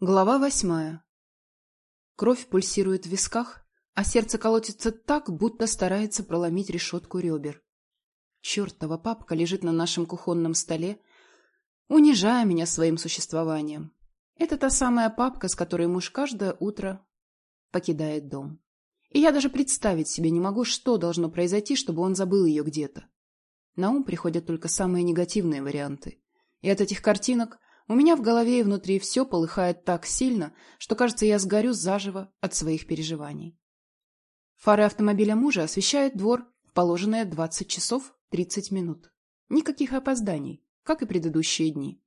Глава восьмая. Кровь пульсирует в висках, а сердце колотится так, будто старается проломить решетку ребер. Чертова папка лежит на нашем кухонном столе, унижая меня своим существованием. Это та самая папка, с которой муж каждое утро покидает дом. И я даже представить себе не могу, что должно произойти, чтобы он забыл ее где-то. На ум приходят только самые негативные варианты. И от этих картинок у меня в голове и внутри все полыхает так сильно, что, кажется, я сгорю заживо от своих переживаний. Фары автомобиля мужа освещают двор в положенные 20 часов 30 минут. Никаких опозданий, как и предыдущие дни.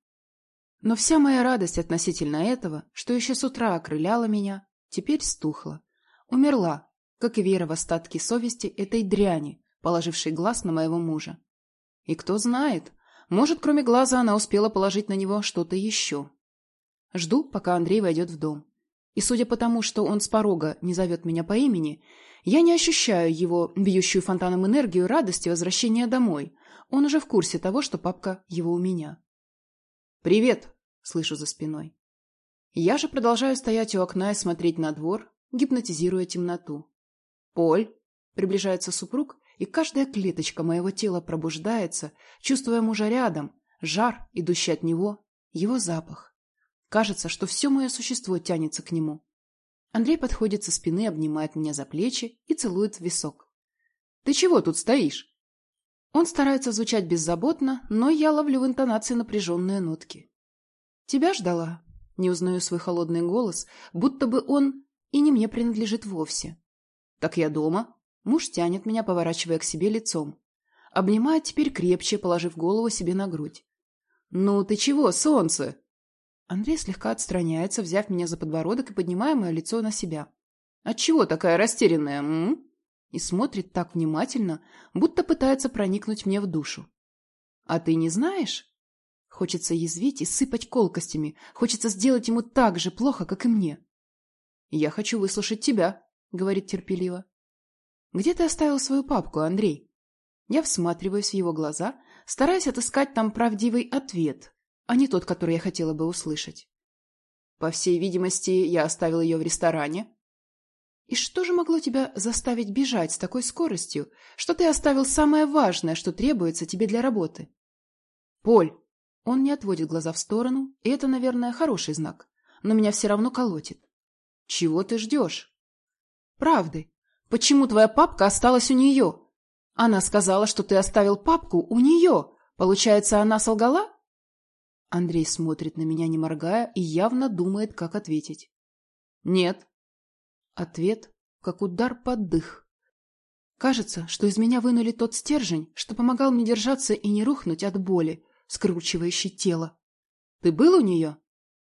Но вся моя радость относительно этого, что еще с утра окрыляла меня, теперь стухла. Умерла, как и вера в остатки совести этой дряни, положившей глаз на моего мужа. И кто знает, может, кроме глаза, она успела положить на него что-то еще. Жду, пока Андрей войдет в дом. И судя по тому, что он с порога не зовет меня по имени, я не ощущаю его бьющую фонтаном энергию радости возвращения домой. Он уже в курсе того, что папка его у меня. «Привет!» — слышу за спиной. Я же продолжаю стоять у окна и смотреть на двор, гипнотизируя темноту. «Поль!» — приближается супруг и каждая клеточка моего тела пробуждается, чувствуя мужа рядом, жар, идущий от него, его запах. Кажется, что все мое существо тянется к нему. Андрей подходит со спины, обнимает меня за плечи и целует в висок. «Ты чего тут стоишь?» Он старается звучать беззаботно, но я ловлю в интонации напряженные нотки. «Тебя ждала?» Не узнаю свой холодный голос, будто бы он и не мне принадлежит вовсе. «Так я дома», Муж тянет меня, поворачивая к себе лицом. Обнимает теперь крепче, положив голову себе на грудь. «Ну ты чего, солнце?» Андрей слегка отстраняется, взяв меня за подбородок и поднимая мое лицо на себя. «Отчего такая растерянная, м?» И смотрит так внимательно, будто пытается проникнуть мне в душу. «А ты не знаешь?» Хочется язвить и сыпать колкостями. Хочется сделать ему так же плохо, как и мне. «Я хочу выслушать тебя», — говорит терпеливо. «Где ты оставил свою папку, Андрей?» Я всматриваюсь в его глаза, стараясь отыскать там правдивый ответ, а не тот, который я хотела бы услышать. По всей видимости, я оставил ее в ресторане. И что же могло тебя заставить бежать с такой скоростью, что ты оставил самое важное, что требуется тебе для работы? Поль! Он не отводит глаза в сторону, и это, наверное, хороший знак, но меня все равно колотит. Чего ты ждешь? Правды. Почему твоя папка осталась у нее? Она сказала, что ты оставил папку у нее. Получается, она солгала? Андрей смотрит на меня, не моргая, и явно думает, как ответить. Нет. Ответ, как удар под дых. Кажется, что из меня вынули тот стержень, что помогал мне держаться и не рухнуть от боли, скручивающей тело. Ты был у нее?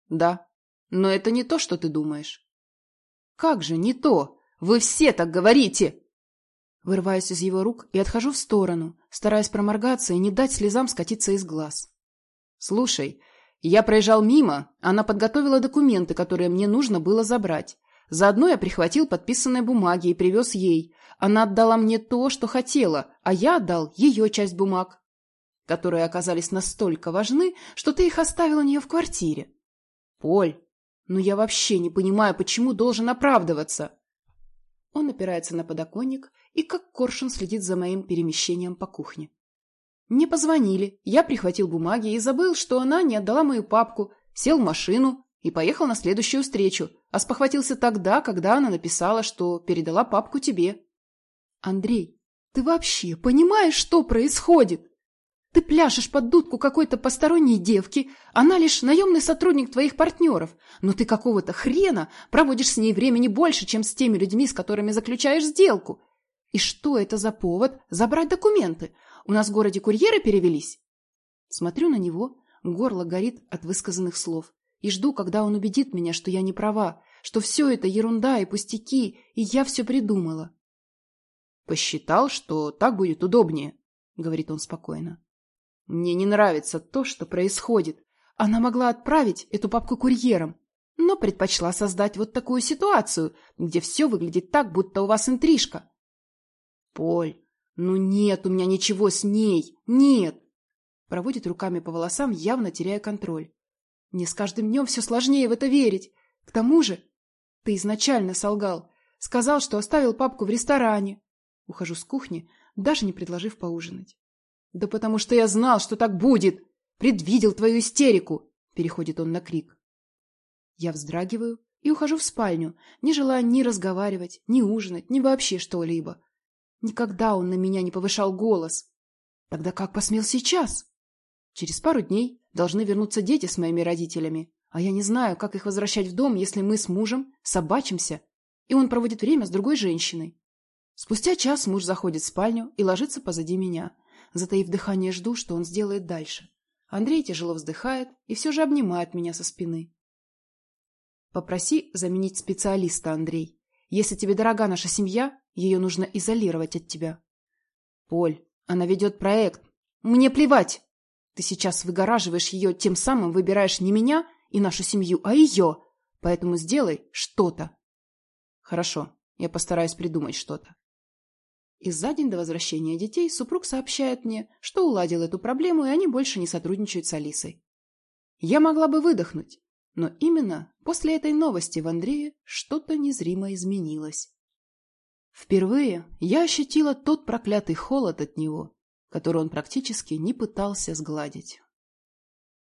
Да. Но это не то, что ты думаешь. Как же не то? Вы все так говорите!» Вырываюсь из его рук и отхожу в сторону, стараясь проморгаться и не дать слезам скатиться из глаз. «Слушай, я проезжал мимо, она подготовила документы, которые мне нужно было забрать. Заодно я прихватил подписанные бумаги и привез ей. Она отдала мне то, что хотела, а я отдал ее часть бумаг, которые оказались настолько важны, что ты их оставил у нее в квартире. Поль, ну я вообще не понимаю, почему должен оправдываться. Он опирается на подоконник и как коршун следит за моим перемещением по кухне. Мне позвонили, я прихватил бумаги и забыл, что она не отдала мою папку, сел в машину и поехал на следующую встречу, а спохватился тогда, когда она написала, что передала папку тебе. Андрей, ты вообще понимаешь, что происходит? Ты пляшешь под дудку какой-то посторонней девки, она лишь наемный сотрудник твоих партнеров, но ты какого-то хрена проводишь с ней времени больше, чем с теми людьми, с которыми заключаешь сделку. И что это за повод забрать документы? У нас в городе курьеры перевелись? Смотрю на него, горло горит от высказанных слов, и жду, когда он убедит меня, что я не права, что все это ерунда и пустяки, и я все придумала. «Посчитал, что так будет удобнее», — говорит он спокойно. Мне не нравится то, что происходит. Она могла отправить эту папку курьером, но предпочла создать вот такую ситуацию, где все выглядит так, будто у вас интрижка. Поль, ну нет у меня ничего с ней, нет. Проводит руками по волосам, явно теряя контроль. Мне с каждым днем все сложнее в это верить. К тому же ты изначально солгал. Сказал, что оставил папку в ресторане. Ухожу с кухни, даже не предложив поужинать. Да потому что я знал, что так будет. Предвидел твою истерику. Переходит он на крик. Я вздрагиваю и ухожу в спальню, не желая ни разговаривать, ни ужинать, ни вообще что-либо. Никогда он на меня не повышал голос. Тогда как посмел сейчас? Через пару дней должны вернуться дети с моими родителями, а я не знаю, как их возвращать в дом, если мы с мужем собачимся, и он проводит время с другой женщиной. Спустя час муж заходит в спальню и ложится позади меня. Затаив дыхание, жду, что он сделает дальше. Андрей тяжело вздыхает и все же обнимает меня со спины. Попроси заменить специалиста, Андрей. Если тебе дорога наша семья, ее нужно изолировать от тебя. Поль, она ведет проект. Мне плевать. Ты сейчас выгораживаешь ее, тем самым выбираешь не меня и нашу семью, а ее. Поэтому сделай что-то. Хорошо, я постараюсь придумать что-то. И за день до возвращения детей супруг сообщает мне, что уладил эту проблему, и они больше не сотрудничают с Алисой. Я могла бы выдохнуть, но именно после этой новости в Андрее что-то незримо изменилось. Впервые я ощутила тот проклятый холод от него, который он практически не пытался сгладить.